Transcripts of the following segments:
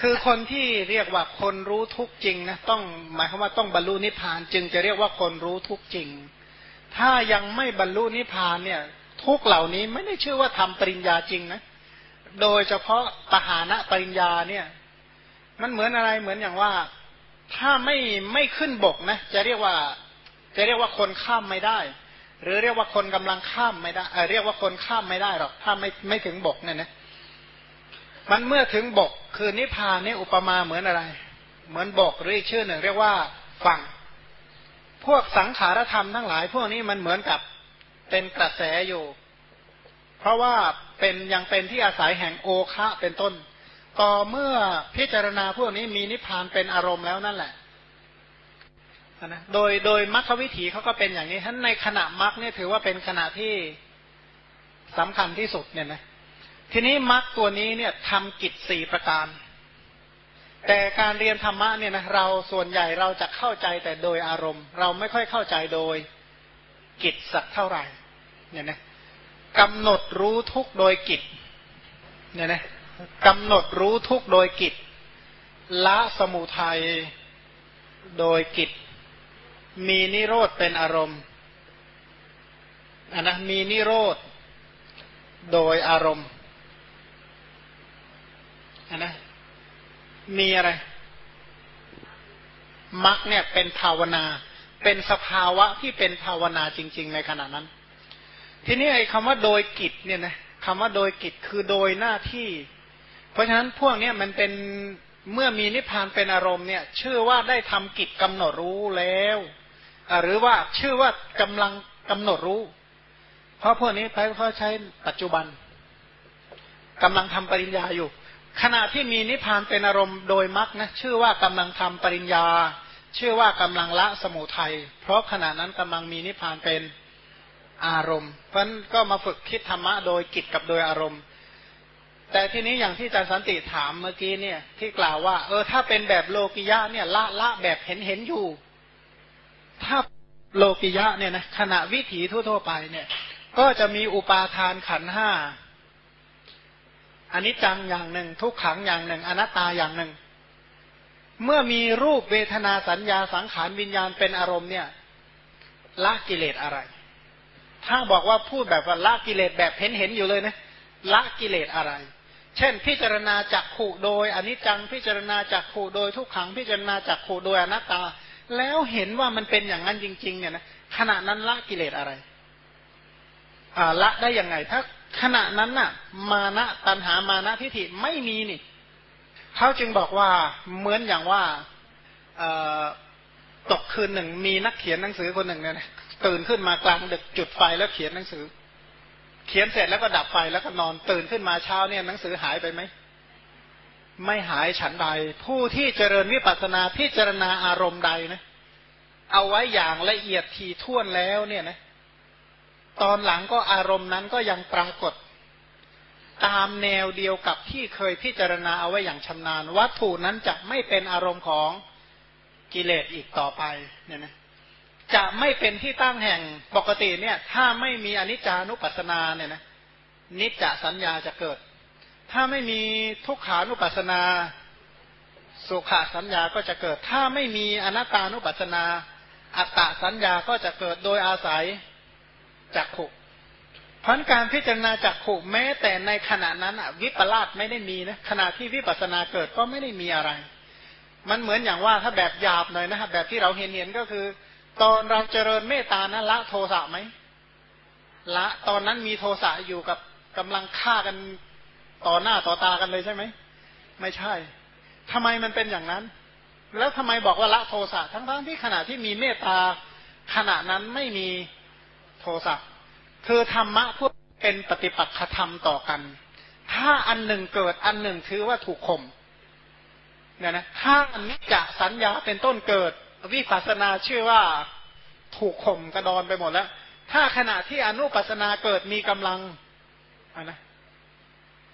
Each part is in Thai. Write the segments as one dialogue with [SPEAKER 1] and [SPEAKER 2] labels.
[SPEAKER 1] คือคนที่เรียกว่าคนรู้ทุกจริงนะต้องหมายความว่าต้องบรรลุนิพพาน จึงจะเรียกว่าคนรู้ทุกจริง ถ้ายังไม่บรรลุนิพพานเนี่ย ทุกเหล่านี้ไม่ได้ชื่อว่าทำปริญญาจริงนะโดยเฉพาะปหานะปริญญาเนี่ย มันเหมือนอะไรเหมือนอย่างว่า ถ้าไม่ไม่ขึ้นบกนะจะเรียกว่าจะเรียกว่าคนข้ามไม่ได้ หรือเรียกว่าคนกำลังข้ามไม่ได้เเรียกว่าคนข้ามไม่ได้หรอกถ้าไม่ไม่ถึงบกเนี่ยนะ มันเมื่อถึงบกคือนิพพานนี่อุปมาเหมือนอะไร เหมือนบกหรืออีกชื่อหนึ่งเรียกว่าฝั่ง พวกสังขารธรรมทั้งหลาย พวกนี้มันเหมือนกับเป็นกระแสอยู่ เพราะว่าเป็นยังเป็นที่อาศัยแห่งโอคะเป็นต้น ต่อเมื่อพิจารณาพวกนี้มีนิพพานเป็นอารมณ์แล้วนั่นแหละนะโดยโดยมรรควิถีเขาก็เป็นอย่างนี้ท่านในขณะมรรคเนี่ยถือว่าเป็นขณะที่สำคัญที่สุดเนี่ยนะ ทีนี้มรรคตัวนี้เนี่ยทำกิจสี่ประการ แต่การเรียนธรรมะเนี่ยนะเราส่วนใหญ่เราจะเข้าใจแต่โดยอารมณ์ เราไม่ค่อยเข้าใจโดยกิจสักเท่าไหร่เนี่ยนะกำหนดรู้ทุกโดยกิจเนี่ยนะกำหนดรู้ทุกโดยกิจละสมุทัยโดยกิจ มีนิโรธเป็นอารมณ์อันนะมีนิโรธโดยอารมณ์ นนะมีอะไรมรรคเนี่ยเป็นภาวนา เป็นสภาวะที่เป็นภาวนาจริง ๆ ในขณะนั้น ทีนี้ไอ้คำว่าโดยกิจเนี่ยนะคำว่าโดยกิจคือโดยหน้าที่ เพราะฉะนั้นพวกนี้มันเป็นเมื่อมีนิพพานเป็นอารมณ์เนี่ยชื่อว่าได้ทำกิจกำหนดรู้แล้ว หรือว่าชื่อว่ากำลังกำหนดรู้ เพราะพวกนี้เขาใช้ปัจจุบันกำลังทำปริญญาอยู่ ขณะที่มีนิพพานเป็นอารมณ์โดยมรรคนะชื่อว่ากำลังทำปริญญา ชื่อว่ากำลังละสมุทัยเพราะขณะนั้นกำลังมีนิพพานเป็นอารมณ์ เพราะนั้นก็มาฝึกคิดธรรมะโดยกิจกับโดยอารมณ์ แต่ทีนี้อย่างที่อาจารย์สันติถามเมื่อกี้เนี่ย ที่กล่าวว่า เออถ้าเป็นแบบโลกิยะเนี่ยละละแบบเห็นเห็นอยู่ ถ้าโลกิยะเนี่ยนะขณะวิถีทั่ว ๆ ไปเนี่ย ก็จะมีอุปาทานขันห้า อนนี้จังอย่างหนึ่ง ทุกขังอย่างหนึ่ง อนัตตาอย่างหนึ่ง เมื่อมีรูปเวทนาสัญญาสังขารวิญญาณเป็นอารมณ์เนี่ยละกิเลสอะไร ถ้าบอกว่าพูดแบบว่าละกิเลสแบบเห็นเห็นอยู่เลยนะละกิเลสอะไร เช่น พิจารณาจักขู่โดยอนิจจังพิจารณาจักขู่โดยทุกขังพิจารณาจักขู่โดยอนัตตา แล้วเห็นว่ามันเป็นอย่างนั้นจริง ๆ เนี่ยนะขณะนั้นละกิเลสอะไรอ่าละได้ยังไงถ้า ขณะนั้นน่ะ มานะตัณหามานะทิฏฐิไม่มีนี่เขาจึงบอกว่าเหมือนอย่างว่าตกคืนหนึ่งมีนักเขียนหนังสือคนหนึ่งเนี่ยตื่นขึ้นมากลางดึกจุดไฟแล้วเขียนหนังสือ เขียนเสร็จแล้วก็ดับไฟแล้วก็นอนตื่นขึ้นมาเช้าเนี่ยหนังสือหายไปไหมไม่หายฉันใด ผู้ที่เจริญวิปัสนาพิจารณาอารมณ์ใดนะ เอาไว้อย่างละเอียดทีท่วนแล้วเนี่ยนะ ตอนหลังก็อารมณ์นั้นก็ยังปรากฏ ตามแนวเดียวกับที่เคยพิจารณาเอาไว้อย่างชำนาญ วัตถุนั้นจะไม่เป็นอารมณ์ของกิเลสอีกต่อไปเนี่ยนะจะไม่เป็นที่ตั้งแห่งปกติเนี่ย ถ้าไม่มีอนิจจานุปัสสนาเนี่ยนะนิจจสัญญาจะเกิด ถ้าไม่มีทุกขานุปัสสนาสุขสัญญาก็จะเกิด ถ้าไม่มีอนัตตานุปัสนา อัตตสัญญาก็จะเกิดโดยอาศัย จักขุพันการพิจารณาจักขุแม้แต่ในขณะนั้นวิปลาสไม่ได้มีนะขณะที่วิปัสนาเกิดก็ไม่ได้มีอะไร มันเหมือนอย่างว่าถ้าแบบหยาบหน่อยนะครับแบบที่เราเห็นเห็นก็คือ ตอนเราเจริญเมตตานะละโทสะไหมละตอนนั้นมีโทสะอยู่กับกำลังฆ่ากันต่อหน้าต่อตากันเลยใช่ไหมไม่ใช่ทำไมมันเป็นอย่างนั้น แล้วทำไมบอกว่าละโทสะทั้งๆที่ขณะที่มีเมตตาขณะนั้นไม่มี โทสะคือธรรมะพวกเป็นปฏิปักษธรรมต่อกัน ถ้าอันหนึ่งเกิดอันหนึ่งถือว่าถูกข่มเนี่ยนะถ้าอันนี้จะสัญญาเป็นต้นเกิด วิปัสนาชื่อว่าถูกข่มกระดอนไปหมดแล้ว ถ้าขณะที่อนุปัสนาเกิดมีกำลังะนะ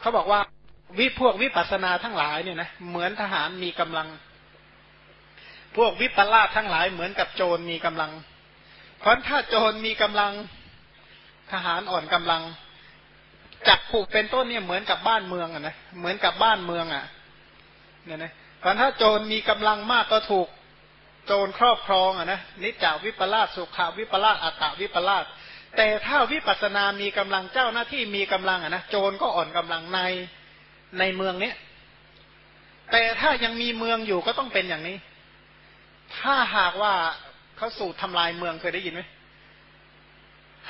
[SPEAKER 1] เขาบอกว่าวิพวกวิปัสนาทั้งหลายเนี่ยนะเหมือนทหารมีกำลัง พวกวิปลาสทั้งหลายเหมือนกับโจรมีกำลัง เพราะถ้าโจรมีกำลังทหารอ่อนกำลังจักผูกเป็นต้นเนี่ยเหมือนกับบ้านเมืองอะนะเหมือนกับบ้านเมืองอะเนี่ยนะเพราะถ้าโจรมีกำลังมากก็ถูกโจรครอบครองอะนะนิจจาวิปลาสสุขาวิปลาสอัตตวิปลาสแต่ถ้าวิปัสสนามีกำลังเจ้าหน้าที่มีกำลังอะนะโจรก็อ่อนกำลังในในเมืองเนี้ยแต่ถ้ายังมีเมืองอยู่ก็ต้องเป็นอย่างนี้ ถ้าหากว่า เขาสูตรทำลายเมืองเคยได้ยินไหม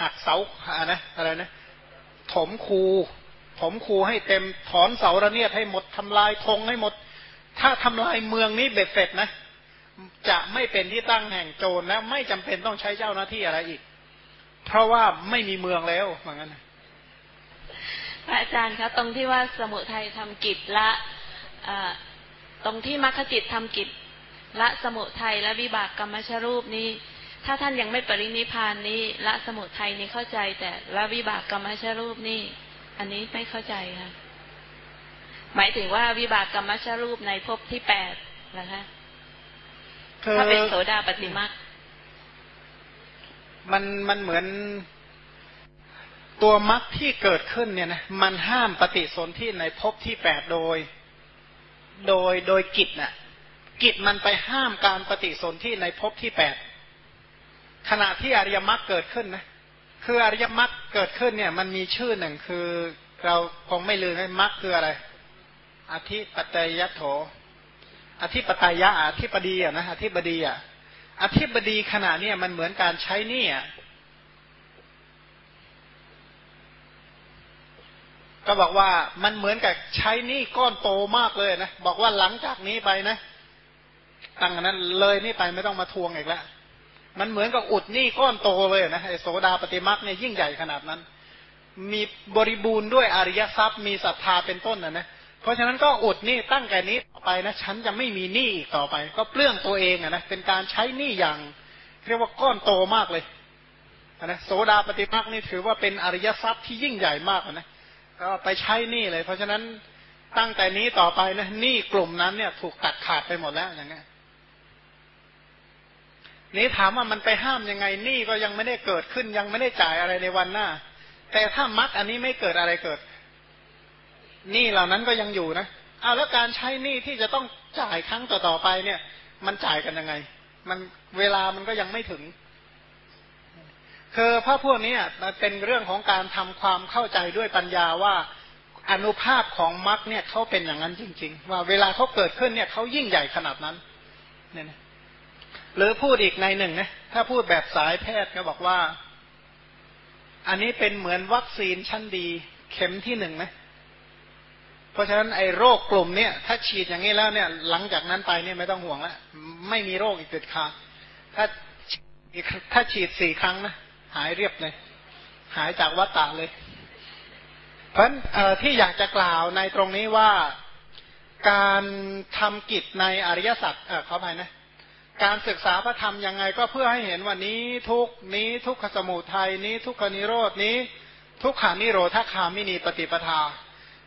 [SPEAKER 1] หักเสาอะนะอะไรนะถมคูถมคูให้เต็มถอนเสาระเนียดให้หมดทำลายธงให้หมด ถ้าทำลายเมืองนี้เบ็ดเสร็จนะ จะไม่เป็นที่ตั้งแห่งโจรและไม่จำเป็นต้องใช้เจ้าหน้าที่อะไรอีก เพราะว่าไม่มีเมืองแล้วเหมือนกัน
[SPEAKER 2] อาจารย์คะตรงที่ว่าสมุทัยทำกิจละตรงที่มรรคจิตทำกิจ ละสมุทัยและวิบากกรรมชรูปนี้ ถ้าท่านยังไม่ปรินิพานนี้ละสมุทัยนี้เข้าใจ แต่ละวิบากกรรมชรูปนี่ อันนี้ไม่เข้าใจค่ะหมายถึงว่าวิบากกรรมชรูปในภพที่แปดนะคะถ้าเป็นโสดาปฏิมา
[SPEAKER 1] มันมันเหมือนตัวมรรคที่เกิดขึ้นเนี่ยนะมันห้ามปฏิสนธิในภพที่แปดโดย โดยโดยกิจน่ะ กิจมันไปห้ามการปฏิสนธิในภพที่แปดขณะที่อริยมรรคเกิดขึ้นนะคืออริยมรรคเกิดขึ้นเนี่ย มันมีชื่อหนึ่งคือเราคงไม่ลืมนะมรรคคืออะไร อธิปไตยโถ อธิปไตยะอธิปดีอะนะอธิบดีอะอธิบดีขณะเนี่ยมันเหมือนการใช้นี่อะก็บอกว่ามันเหมือนกับใช้นี่ก้อนโตมากเลยนะ บอกว่าหลังจากนี้ไปนะ ตั้งนั้นเลยนี่ไปไม่ต้องมาทวงอีกแล้วมันเหมือนกับอุดหนี่ก้อนโตเลยนะไอโสดาปฏิมักเนี่ยยิ่งใหญ่ขนาดนั้น มีบริบูรณ์ด้วยอริยทรัพย์มีศรัทธาเป็นต้นนะนะเพราะฉะนั้นก็อุดนี่ตั้งแต่นี้ต่อไปนะฉันจะไม่มีหนี้อีกต่อไป ก็เปลื้องตัวเองอะนะเป็นการใช้หนี้อย่าง เรียกว่าก้อนโตมากเลยนะโสดาปฏิมักนี่ถือว่าเป็นอริยทรัพย์ที่ยิ่งใหญ่มากนะก็ไปใช้หนี้เลย เพราะฉะนั้นตั้งแต่นี้ต่อไปนะหนี้กลุ่มนั้นเนี่ย ถูกตัดขาดไปหมดแล้วอย่างเงี้ย นี้ถามว่ามันไปห้ามยังไงหนี้ก็ยังไม่ได้เกิดขึ้นยังไม่ได้จ่ายอะไรในวันหน้า แต่ถ้ามัดอันนี้ไม่เกิดอะไรเกิดหนี้เหล่านั้นก็ยังอยู่นะเอาแล้วการใช้หนี้ที่จะต้องจ่ายครั้งต่อๆไปเนี่ย มันจ่ายกันยังไง มันเวลามันก็ยังไม่ถึง คือพระพวกนี้มันเป็นเรื่องของการทำความเข้าใจด้วยปัญญาว่าอนุภาพของมรรคเนี่ยเขาเป็นอย่างนั้นจริง ๆ ว่าเวลาเขาเกิดขึ้นเนี่ยเขายิ่งใหญ่ขนาดนั้นเนี่ย หรือพูดอีกในหนึ่งนะถ้าพูดแบบสายแพทย์ก็บอกว่า อันนี้เป็นเหมือนวัคซีนชั้นดี เข็มที่หนึ่งนะเพราะฉะนั้นไอ้โรคกลุ่มเนี่ยถ้าฉีดอย่างนี้แล้วเนี่ย หลังจากนั้นไปเนี่ยไม่ต้องห่วงแล้วไม่มีโรคอีกเด็ดขาดถ้าถ้าฉีดสี่ครั้งนะหายเรียบเลย หายจากวัฏฏะเลย เพราะที่อยากจะกล่าวในตรงนี้ว่าการทำกิจในอริยสัจเขออภัยนะ การศึกษาพระธรรมยังไงก็เพื่อให้เห็นว่านี้ทุกนี้ทุกขสมุทัยนี้ทุกขนิโรดนี้ ทุกขานิโรธคามินีปฏิปทา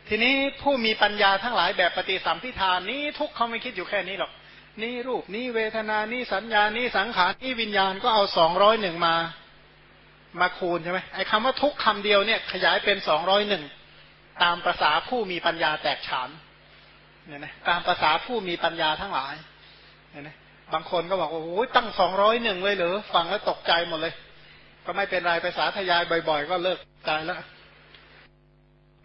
[SPEAKER 1] ทีนี้ผู้มีปัญญาทั้งหลายแบบปฏิสัมพิธานี้ทุกเขาไม่คิดอยู่แค่นี้หรอกนี่รูปนี่เวทนานี่สัญญานี่สังขารนี่วิญญาณก็เอาสองร้อยหนึ่งมามาคูณใช่ไหมไอ้คำว่าทุกคำเดียวเนี่ยขยายเป็นสองร้อยหนึ่งตามภาษาผู้มีปัญญาแตกฉานเนี่ยนะตามภาษาผู้มีปัญญาทั้งหลายเนี่ยนะ บางคนก็บอกโอ้ยตั้งสองร้อยหนึ่งเลยเหรอฟังแล้วตกใจหมดเลย ก็ไม่เป็นไรภาษาทยายบ่อย ๆ ก็เลิกใจแล้ว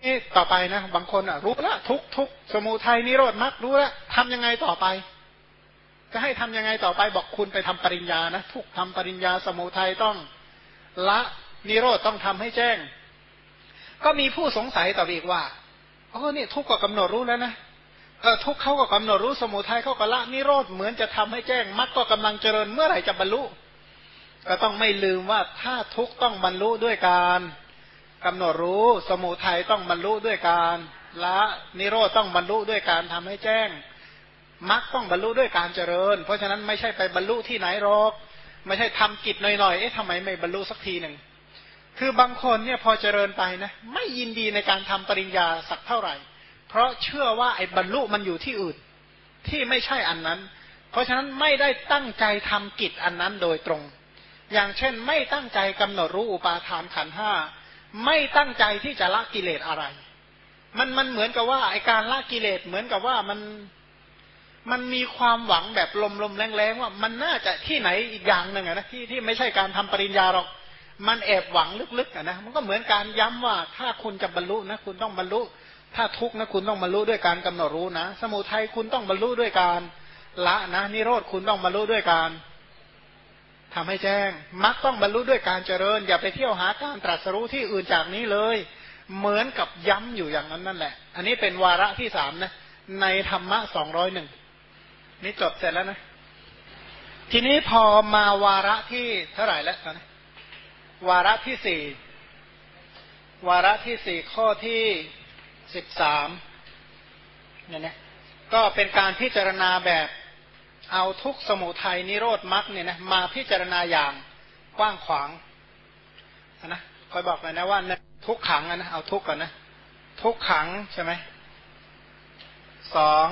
[SPEAKER 1] นี่ต่อไปนะบางคนอะ รู้แล้วทุกทุกสมุทัยนิโรธมรรครู้แล้วทำยังไงต่อไป จะให้ทำยังไงต่อไปบอกคุณไปทำปริญญานะทุกทำปริญญาสมุทัยต้องละนิโรธต้องทำให้แจ้ง ก็มีผู้สงสัยต่ออีกว่าอ๋อเนี่ยทุกข์ก็กำหนดรู้แล้วนะ ทุกข์เขาก็กำหนดรู้สมุทัยเขาก็ละนิโรธเหมือนจะทำให้แจ้งมรรคก็กำลังเจริญเมื่อไหร่จะบรรลุ ก็ต้องไม่ลืมว่าถ้าทุกข์ต้องบรรลุด้วยการกำหนดรู้สมุทัยต้องบรรลุด้วยการละนิโรธต้องบรรลุด้วยการทำให้แจ้งมรรคต้องบรรลุด้วยการเจริญ เพราะฉะนั้นไม่ใช่ไปบรรลุที่ไหนหรอก ไม่ใช่ทำกิจหน่อยๆเอ๊ะทำไมไม่บรรลุสักทีหนึ่งคือบางคนเนี่ยพอเจริญไปนะ ไม่ยินดีในการทำปริญญาสักเท่าไหร่ เพราะเชื่อว่าไอ้บรรลุมันอยู่ที่อื่น ที่ไม่ใช่อันนั้น เพราะฉะนั้นไม่ได้ตั้งใจทำกิจอันนั้นโดยตรง อย่างเช่น ไม่ตั้งใจกำหนดรู้อุปาทานขันห้าไม่ตั้งใจที่จะละกิเลสอะไร มันมันเหมือนกับว่าไอการละกิเลสเหมือนกับว่ามันมันมีความหวังแบบลมๆแรงๆว่ามันน่าจะที่ไหนอีกอย่างหนึ่งนะที่ที่ไม่ใช่การทำปริญญาหรอก มันแอบหวังลึกๆนะมันก็เหมือนการย้ำว่าถ้าคุณจะบรรลุนะคุณต้องบรรลุ ถ้าทุกข์นะคุณต้องบรรลุด้วยการกำหนดรู้นะ สมุทัยคุณต้องบรรลุด้วยการละนะนิโรธคุณต้องบรรลุด้วยการทำให้แจ้งมักต้องบรรลุด้วยการเจริญ อย่าไปเที่ยวหาการตรัสรู้ที่อื่นจากนี้เลย เหมือนกับย้ำอยู่อย่างนั้นนั่นแหละ อันนี้เป็นวาระที่สามนะ ในธรรมะสองร้อยหนึ่งนี่จบเสร็จแล้วนะ ทีนี้พอมาวาระที่เท่าไหร่แล้วนนี้วาระที่สี่วาระที่สี่ข้อที่ สิบสามเนี่ยนะก็เป็นการพิจารณาแบบเอาทุกสมุทัยนิโรธมรรคเนี่ยนะมาพิจารณาอย่างกว้างขวางนะคอยบอกเลยนะว่าทุกขังนะเอาทุกก่อนนะ ทุกขังใช่ไหมสอง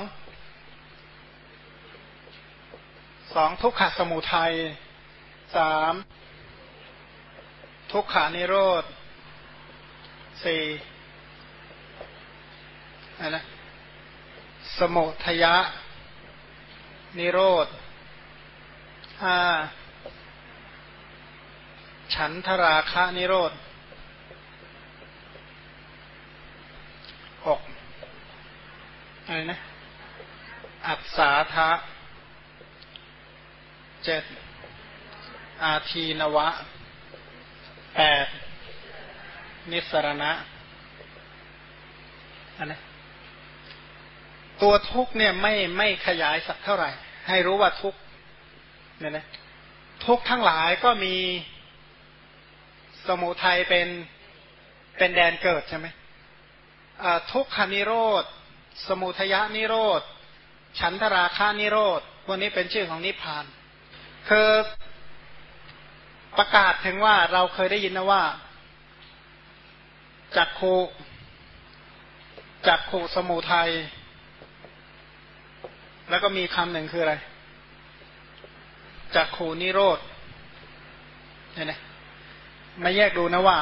[SPEAKER 1] สองทุกขสมุทัยสามทุกขานิโรธสี่ นะสมุทยะ นิโรธห้าฉันทราคะนิโรธหกอะไรนะ อัศาทะเจ็ดอาทีนวะแปดนิสรณะอันนะ ตัวทุกเนี่ยไม่ไม่ขยายสักเท่าไหร่ ให้รู้ว่าทุกเนี่ยนะทุกทั้งหลายก็มีสมุทัยเป็นเป็นแดนเกิดใช่ไหมทุกขานิโรธ สมุทยานิโรธ ฉันทราคานิโรธพวกนี้เป็นชื่อของนิพพาน คือประกาศถึงว่าเราเคยได้ยินนะว่าจักโคจักโคสมุทัย แล้วก็มีคำหนึ่งคืออะไรจักขูนิโรธเนี่ยนะมาแยกดูนะว่า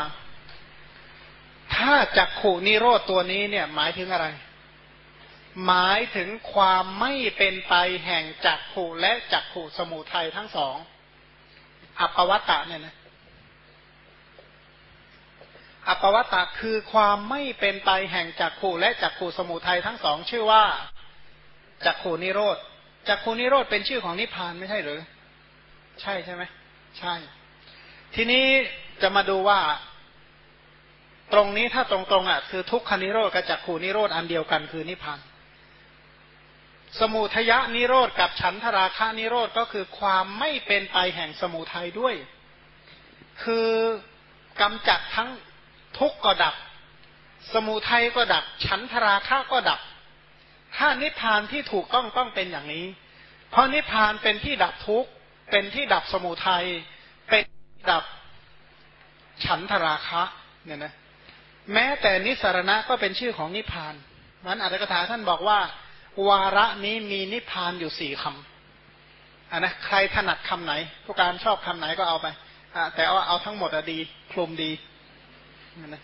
[SPEAKER 1] ถ้าจักขูนิโรธตัวนี้เนี่ย หมายถึงอะไร หมายถึงความไม่เป็นไปแห่งจักขูและจักขูสมุทัยทั้งสองอัปวัตตะเนี่ยนะอัปวัตตะคือความไม่เป็นไปแห่งจักขูและจักขูสมุทัยทั้งสอง ชื่อว่า จักขูนิโรธจักขูนิโรธเป็นชื่อของนิพพานไม่ใช่หรือ ใช่ใช่ไหมใช่ ทีนี้จะมาดูว่าตรงนี้ถ้าตรงๆอะคือทุกขานิโรธกับจักขูนิโรธอันเดียวกันคือนิพพาน สมุทยะนิโรธกับฉันทราคานิโรธก็คือความไม่เป็นไปแห่งสมุทัยด้วย คือกำจัดทั้งทุกข์ก็ดับ สมุทัยก็ดับ ฉันทราคาก็ดับ ถ้านิพพานที่ถูกต้องต้องเป็นอย่างนี้ เพราะนิพพานเป็นที่ดับทุกข์ เป็นที่ดับสมุทัย เป็นดับฉันทราคะเนี่ยนะ แม้แต่นิสรณะก็เป็นชื่อของนิพพานนั้นอัตถกถาท่านบอกว่า วาระนี้มีนิพพานอยู่สี่คำอันนะใครถนัดคำไหนผู้การชอบคำไหนก็เอาไปแต่เอาเอาทั้งหมดอะดีคลุมดีนะ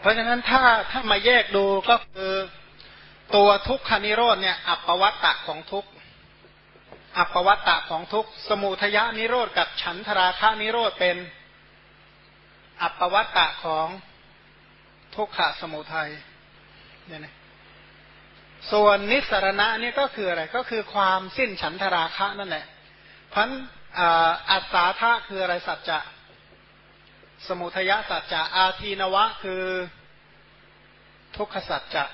[SPEAKER 1] เพราะฉะนั้นถ้าถ้ามาแยกดูก็คือ ตัวทุกขานิโรธเนี่ยอัปปวัตตะของทุกอัปปวัตตะของทุกสมุทยานิโรธกับฉันทราคานิโรธเป็นอัปปวัตตะของทุกขะสมุทัยเนี่ยนะส่วนนิสรณะนี่ก็คืออะไรก็คือความสิ้นฉันทราคะนั่นแหละพันอัศาธาคืออะไรสัจจะ สมุทยสัจจะอาทีนวะคือทุกขสัจจะ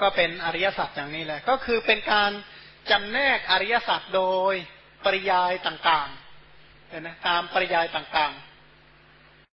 [SPEAKER 1] ก็เป็นอริยสัจอย่างนี้แหละ ก็คือเป็นการจำแนกอริยสัจโดยปริยายต่างๆเห็นไหมตามปริยายต่างๆ